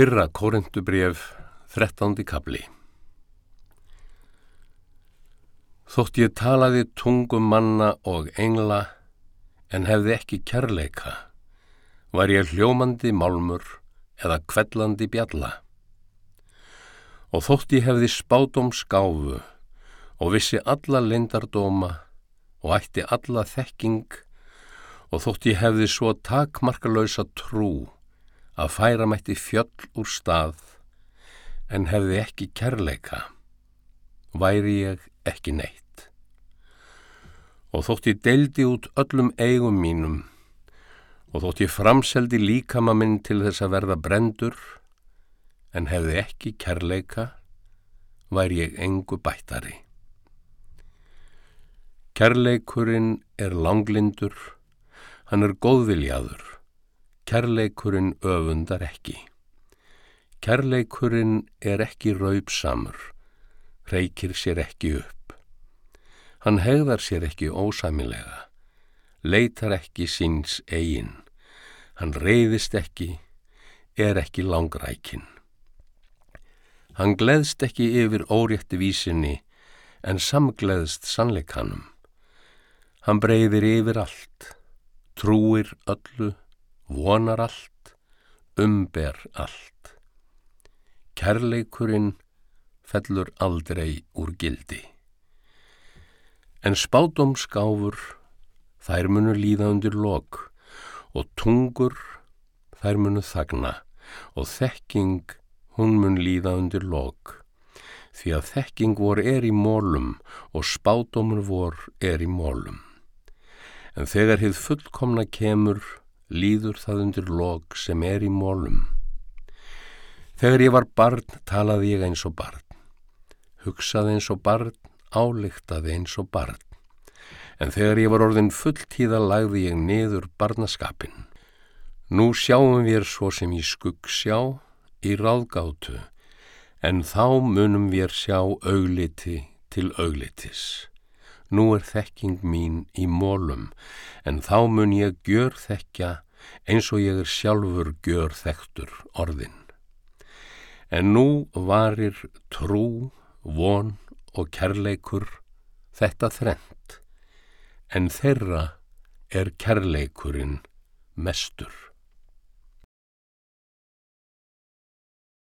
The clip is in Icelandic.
Fyrra Kórendubref, 13. kabli Þótt ég talaði tungum manna og engla en hefði ekki kærleika, var ég hljómandi málmur eða kvellandi bjalla. Og þótt ég hefði spátum skáfu og vissi alla lindardóma og ætti alla þekking og þótt ég hefði svo takmarkalösa trú að færa mætti fjöll úr stað en hefði ekki kærleika, væri ég ekki neitt. Og þótt ég deildi út öllum eigum mínum og þótt ég framseldi líkama minn til þess að verða brendur en hefði ekki kærleika, væri ég engu bættari. Kærleikurinn er langlindur, hann er góðviljaður Kærleikurinn öfundar ekki. Kærleikurinn er ekki raupsamur, reykir sér ekki upp. Hann hegðar sér ekki ósamilega, leitar ekki síns eigin. Hann reyðist ekki, er ekki langrækin. Hann gleðst ekki yfir órétti vísinni en samgleðst sannleikanum. Hann breyðir yfir allt, trúir öllu, vonar allt, umber allt. Kærleikurinn fellur aldrei úr gildi. En spátumskáfur þær munu líða undir lok og tungur þær munu þagna og þekking hún mun líða undir lok. Því að þekking vor er í mólum og spátumur vor er í mólum. En þegar hið fullkomna kemur líður það undir lok sem er í mólum. Þegar ég var barn talaði ég eins og barn, hugsaði eins og barn, álíktaði eins og barn. En þegar ég var orðin fulltíða lagði ég niður barnaskapin. Nú sjáum við svo sem í skugg sjá, í ráðgátu, en þá munum við sjá augliti til auglitis. Nú er þekking mín í mólum, en þá mun ég gjör þekja eins og ég er sjálfur gjör þektur orðin. En nú varir trú, von og kærleikur þetta þrent, en þeirra er kærleikurinn mestur.